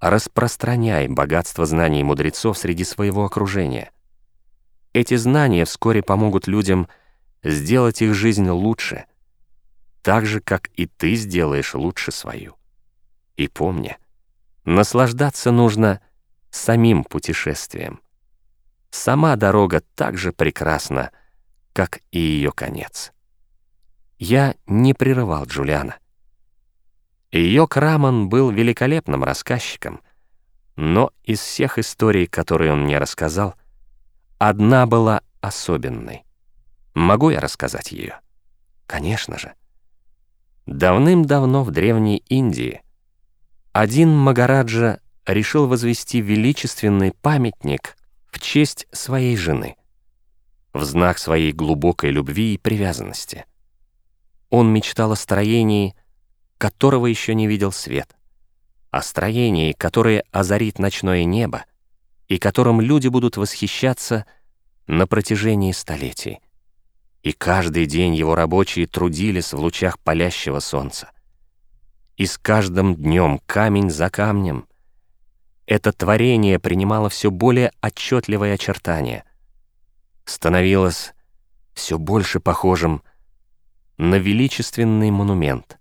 Распространяй богатство знаний мудрецов среди своего окружения. Эти знания вскоре помогут людям сделать их жизнь лучше, так же, как и ты сделаешь лучше свою. И помни, наслаждаться нужно самим путешествием. Сама дорога так же прекрасна, как и ее конец. Я не прерывал Джулиана. Ее Краман был великолепным рассказчиком, но из всех историй, которые он мне рассказал, одна была особенной. Могу я рассказать ее? Конечно же. Давным-давно в Древней Индии один Магараджа решил возвести величественный памятник в честь своей жены, в знак своей глубокой любви и привязанности. Он мечтал о строении, которого еще не видел свет, о строении, которое озарит ночное небо и которым люди будут восхищаться на протяжении столетий. И каждый день его рабочие трудились в лучах палящего солнца. И с каждым днем, камень за камнем, это творение принимало все более отчетливые очертания, становилось все больше похожим на величественный монумент,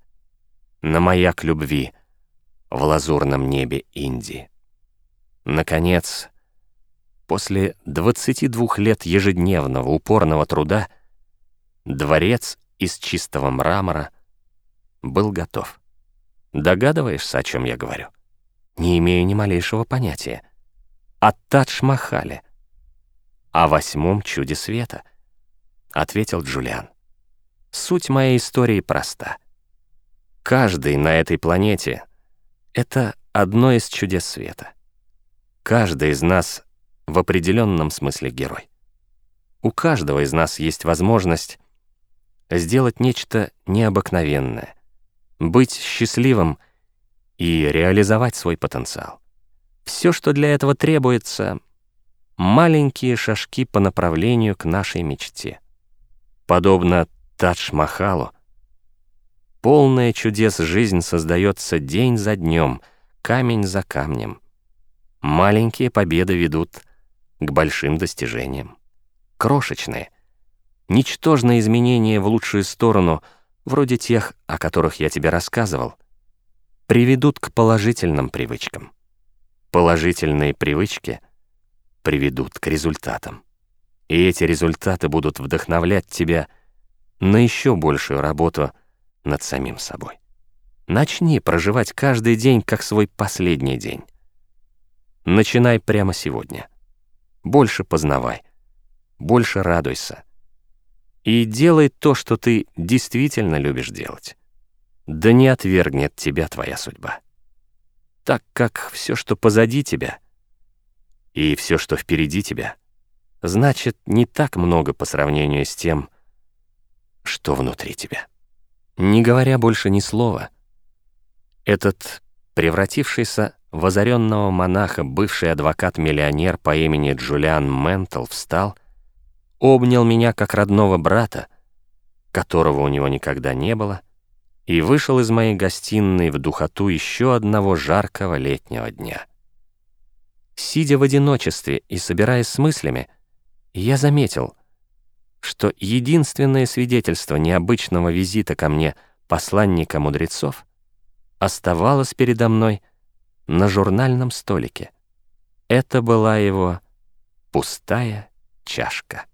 на маяк любви в лазурном небе Индии. Наконец, после 22 лет ежедневного упорного труда, дворец из чистого мрамора был готов. Догадываешься, о чем я говорю? Не имею ни малейшего понятия. О Тадж-Махале, о восьмом чуде света, ответил Джулиан. Суть моей истории проста. Каждый на этой планете — это одно из чудес света. Каждый из нас в определенном смысле герой. У каждого из нас есть возможность сделать нечто необыкновенное, быть счастливым и реализовать свой потенциал. Все, что для этого требуется — маленькие шажки по направлению к нашей мечте. Подобно Тадж-Махалу. Полная чудес жизнь создается день за днем, камень за камнем. Маленькие победы ведут к большим достижениям. Крошечные, ничтожные изменения в лучшую сторону, вроде тех, о которых я тебе рассказывал, приведут к положительным привычкам. Положительные привычки приведут к результатам. И эти результаты будут вдохновлять тебя на еще большую работу над самим собой. Начни проживать каждый день как свой последний день. Начинай прямо сегодня. Больше познавай, больше радуйся. И делай то, что ты действительно любишь делать. Да не отвергнет тебя твоя судьба. Так как все, что позади тебя, и все, что впереди тебя, значит не так много по сравнению с тем, что внутри тебя. Не говоря больше ни слова, этот превратившийся в озаренного монаха бывший адвокат-миллионер по имени Джулиан Ментл встал, обнял меня как родного брата, которого у него никогда не было, и вышел из моей гостиной в духоту еще одного жаркого летнего дня. Сидя в одиночестве и собираясь с мыслями, я заметил — что единственное свидетельство необычного визита ко мне посланника мудрецов оставалось передо мной на журнальном столике. Это была его пустая чашка.